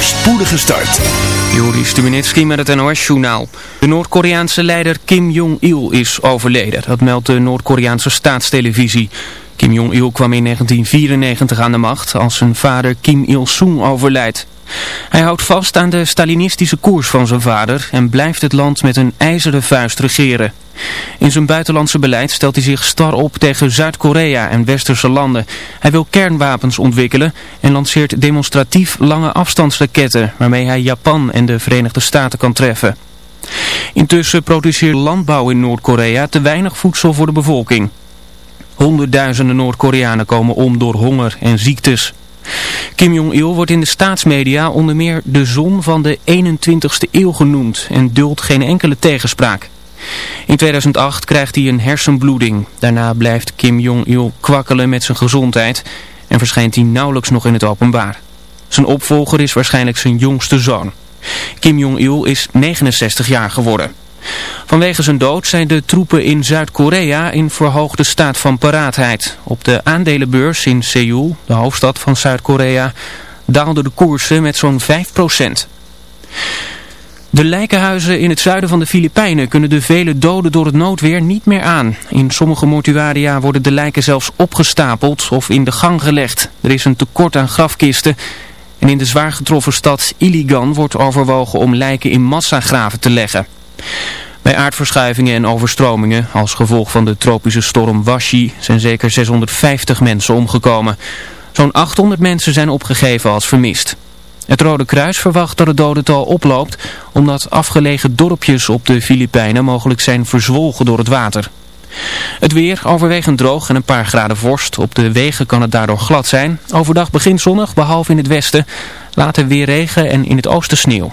voorspoedige start. Joris Stubenitski met het NOS-journaal. De Noord-Koreaanse leider Kim Jong-il is overleden. Dat meldt de Noord-Koreaanse staatstelevisie. Kim Jong-il kwam in 1994 aan de macht als zijn vader Kim Il-sung overlijdt. Hij houdt vast aan de Stalinistische koers van zijn vader en blijft het land met een ijzeren vuist regeren. In zijn buitenlandse beleid stelt hij zich star op tegen Zuid-Korea en westerse landen. Hij wil kernwapens ontwikkelen en lanceert demonstratief lange afstandsraketten waarmee hij Japan en de Verenigde Staten kan treffen. Intussen produceert landbouw in Noord-Korea te weinig voedsel voor de bevolking. Honderdduizenden Noord-Koreanen komen om door honger en ziektes. Kim Jong-il wordt in de staatsmedia onder meer de zon van de 21ste eeuw genoemd en duldt geen enkele tegenspraak. In 2008 krijgt hij een hersenbloeding. Daarna blijft Kim Jong-il kwakkelen met zijn gezondheid en verschijnt hij nauwelijks nog in het openbaar. Zijn opvolger is waarschijnlijk zijn jongste zoon. Kim Jong-il is 69 jaar geworden. Vanwege zijn dood zijn de troepen in Zuid-Korea in verhoogde staat van paraatheid. Op de aandelenbeurs in Seoul, de hoofdstad van Zuid-Korea, daalden de koersen met zo'n 5%. De lijkenhuizen in het zuiden van de Filipijnen kunnen de vele doden door het noodweer niet meer aan. In sommige mortuaria worden de lijken zelfs opgestapeld of in de gang gelegd. Er is een tekort aan grafkisten en in de zwaar getroffen stad Iligan wordt overwogen om lijken in massagraven te leggen. Bij aardverschuivingen en overstromingen als gevolg van de tropische storm Washi zijn zeker 650 mensen omgekomen. Zo'n 800 mensen zijn opgegeven als vermist. Het Rode Kruis verwacht dat het dodental oploopt omdat afgelegen dorpjes op de Filipijnen mogelijk zijn verzwolgen door het water. Het weer overwegend droog en een paar graden vorst. Op de wegen kan het daardoor glad zijn. Overdag begint zonnig, behalve in het westen. Later weer regen en in het oosten sneeuw.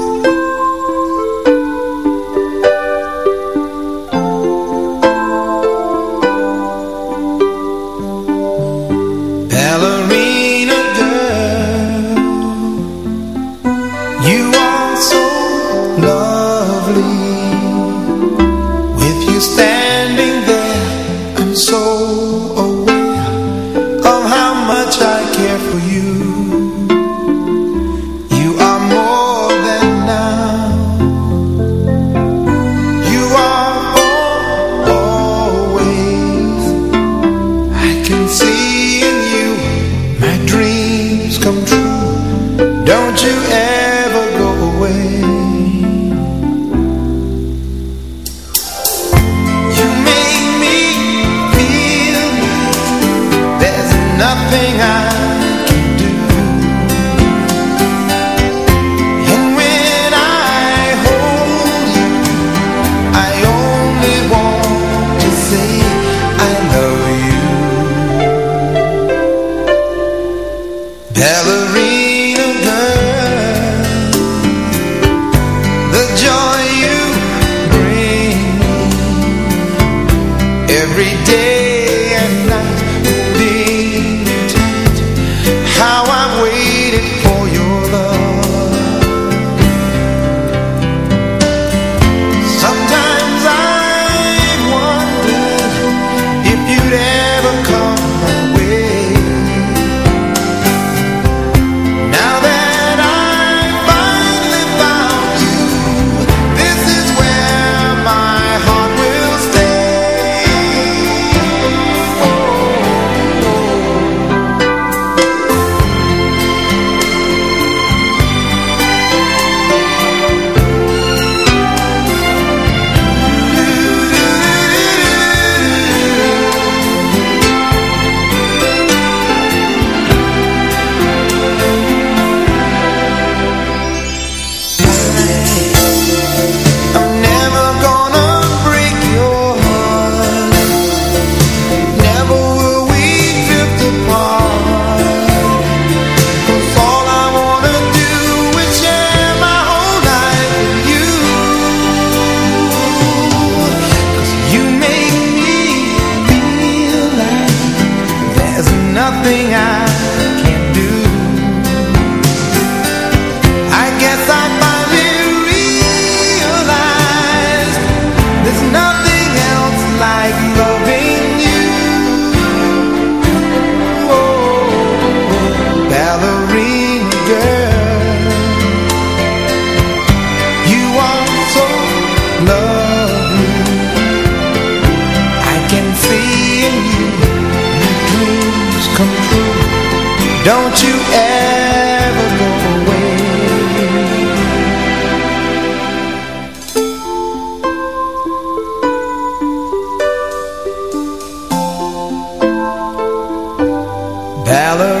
shallow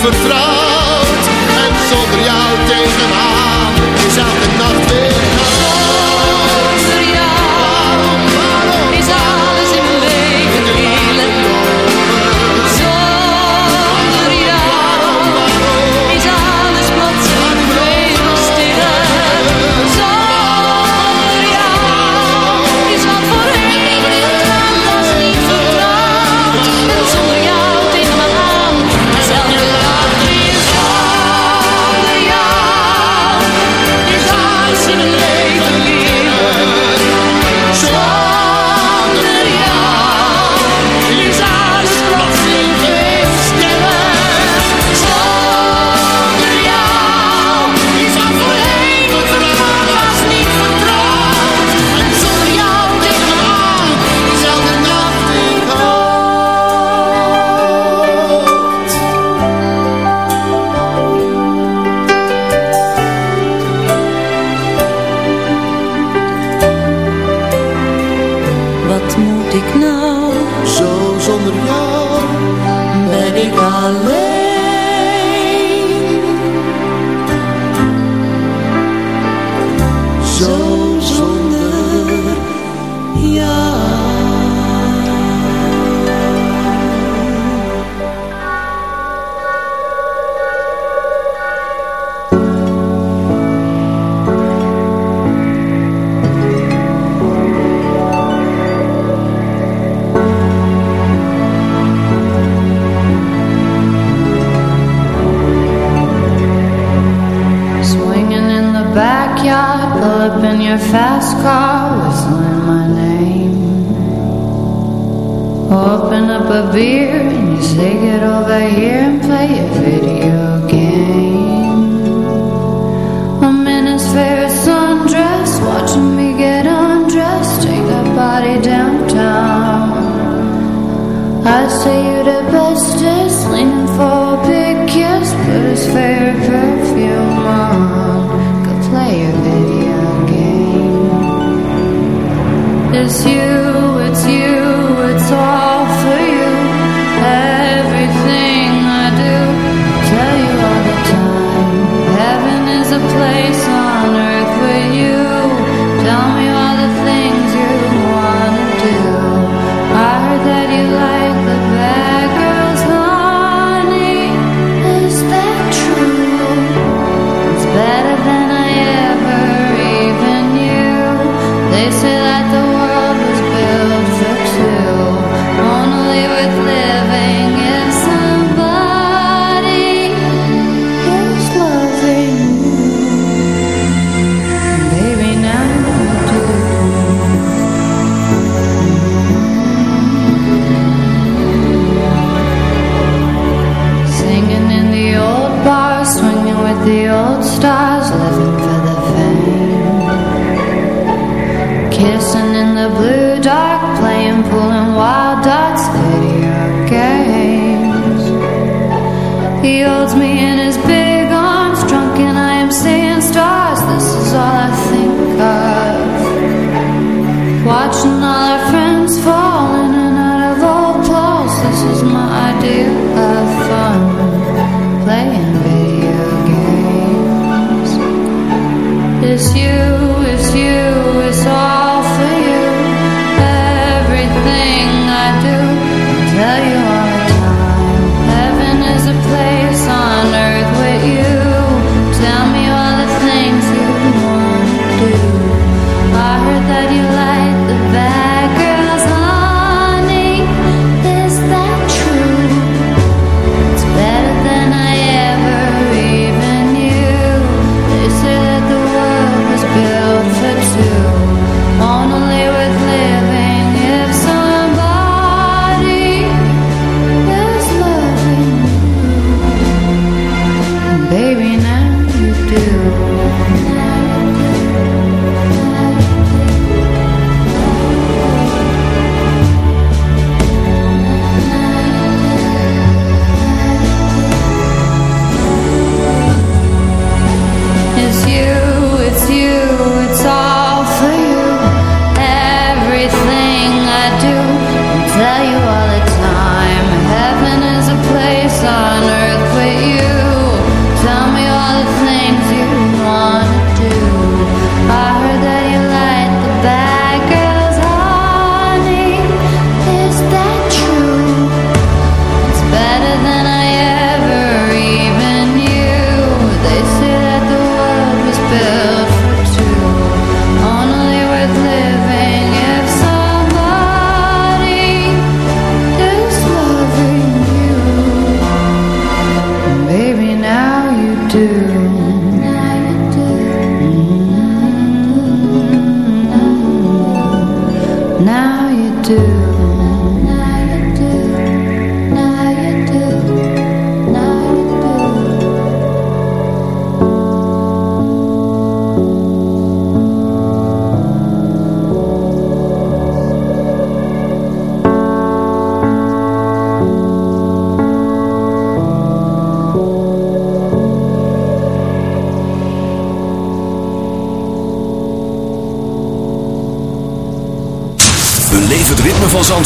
vertrouwd en zonder jou tegenaan. follow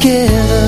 Together.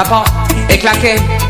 La porte